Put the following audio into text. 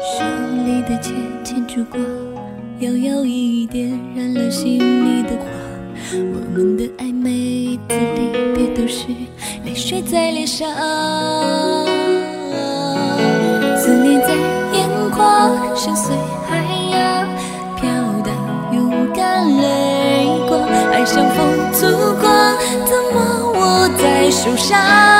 手里的剑牵住光，摇摇欲滴，点燃了心里的花。我们的爱，每，一次离别都是泪水在脸上。思念在眼眶，深邃海洋，飘荡勇敢泪光，爱像风烛光，怎么握在手上？